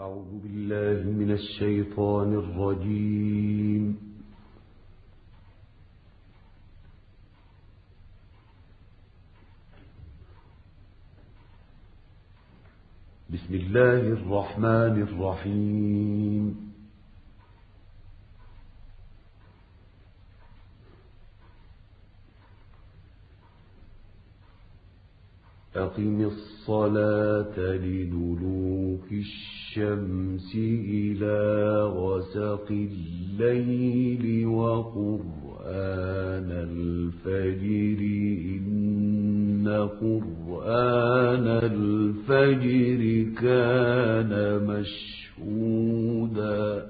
أعوذ بالله من الشيطان الرجيم. بسم الله الرحمن الرحيم. أقم الصلاة لدلوك الشمس إلى غسق الليل وقرآن الفجر. إن قرآن الفجر كان مشهوداً.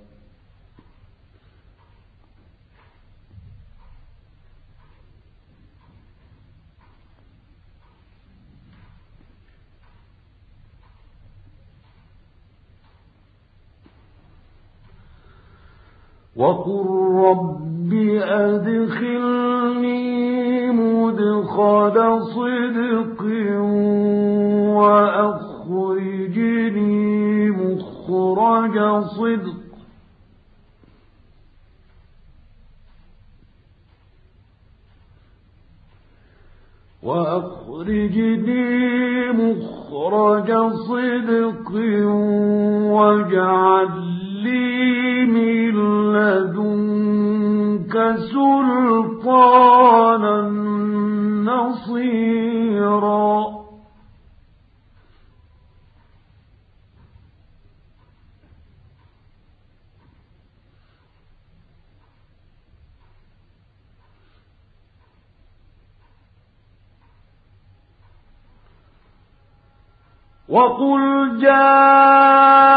وقل رب أدخلني مدخل صدق وأخرجني مخرج صدق. وأخرجني مخرج صدق واجعل لي وقل جاء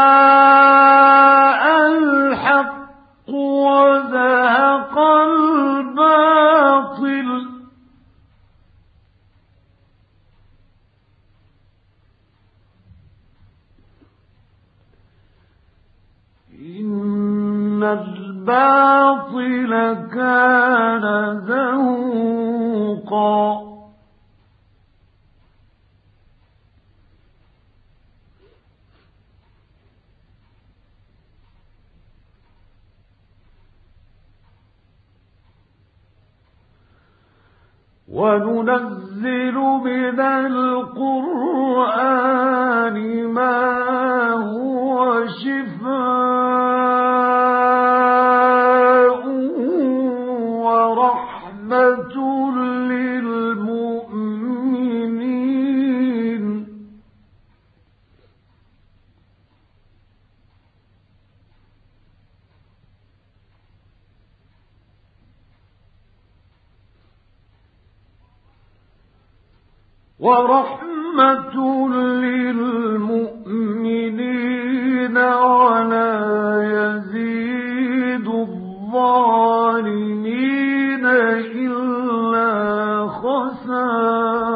وننزل من القرآن ما هو شفاء ورحمة يزيد الظالمين إلا خسارا.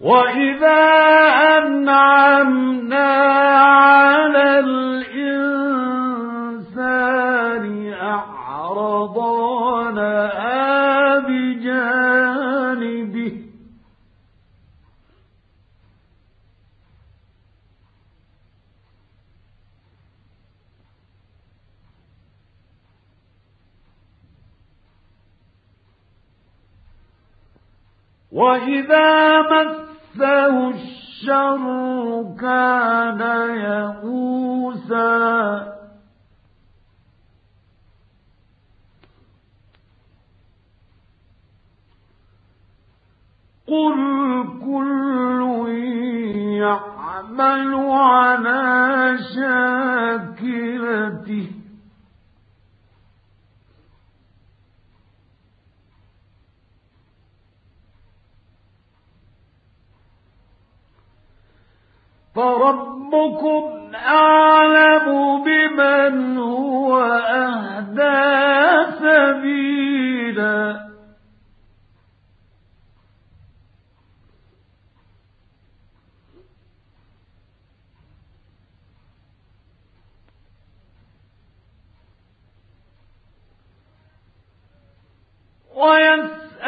وإذا أنعمنا على وإذا مسه الشر كان يئوسا قل كل يعمل على شاكلته فربكم أعلم بمن هو أهدى سبيلا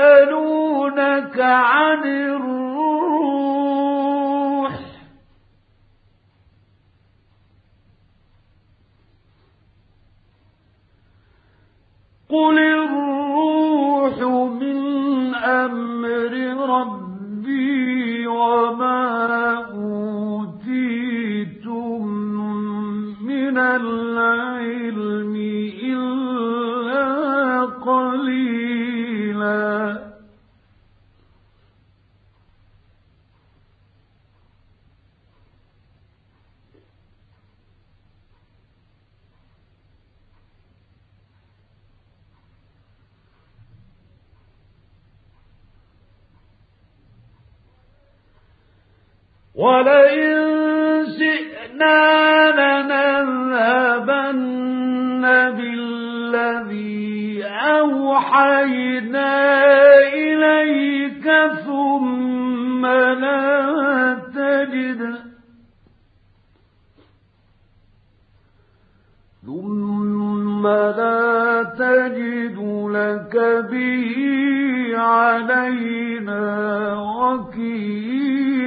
ويسألونك عن الروح ولئن شئنا لنذهبن بالذي أوحينا إليك ثم لا تجد ثم لا تجد لك به علينا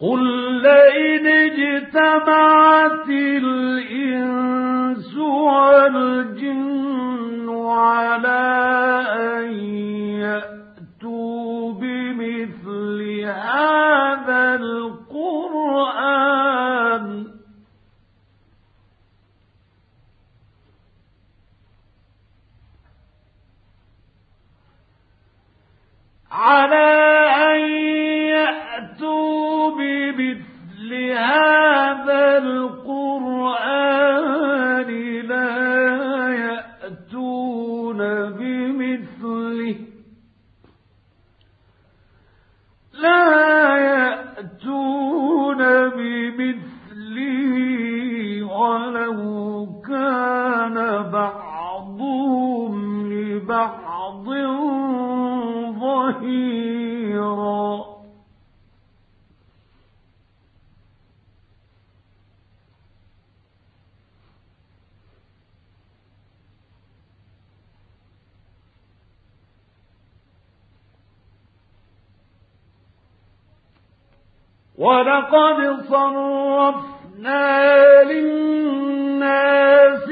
قل لئن اجتمعت الإنس والجن على أن يأتوا بمثل هذا القرآن على أن يأتوا بمثل هذا القرآن. ولقد صرفنا للناس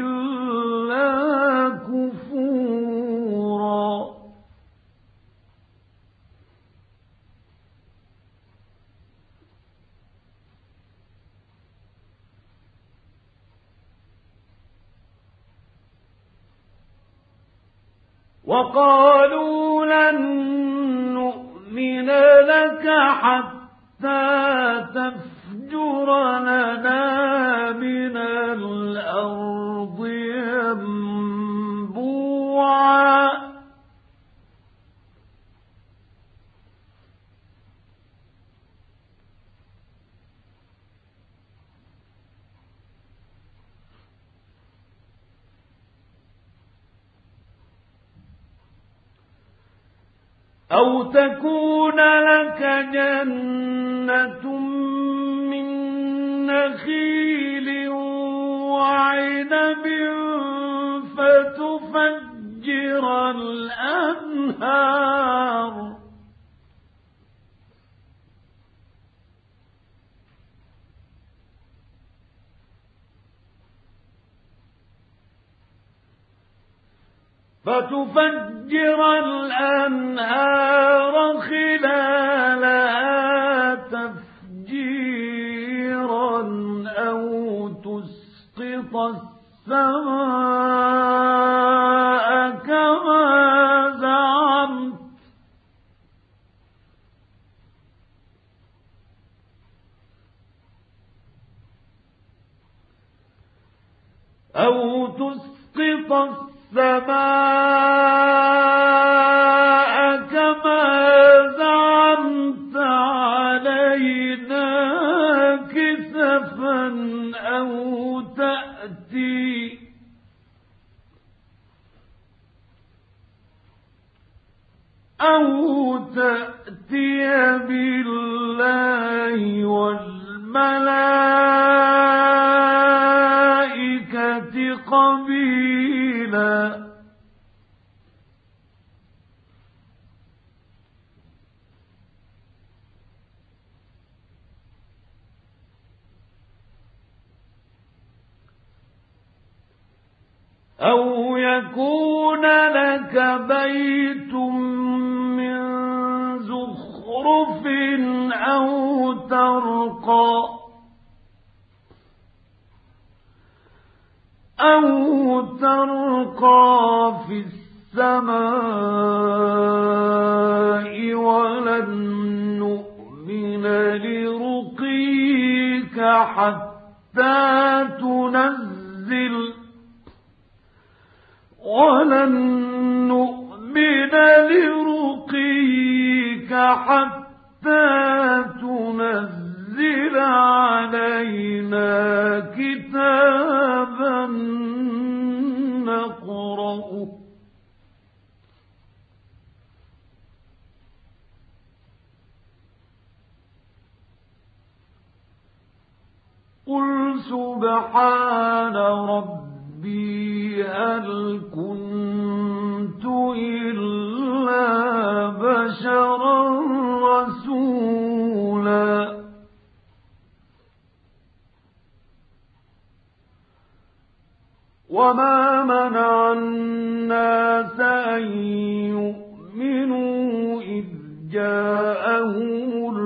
إلا كفورا. وقالوا لن نؤمن لك حتى تفجر لنا أو تكون لك جنة من نخيل وعنب فتفجر الأنهار. فتفجر الأنهار خلالها تفجيرا أو تسقط السماء كما زعمت. أو تسقط السماء السماء كما زعمت علينا كسفا أو تأتي. أو تأتي بالله والملائكة أو يكون لك بيت من زخرف أو ترقى أو ترقى في السماء ولن نؤمن لرقيك حتى تنزل ولن نؤمن لرقيك حتى تنزل علينا كتابا نقرأه. قل سبحان ربي هل كنت إلا بشرا رسولا وما منع الناس أن يؤمنوا إذ جاءهم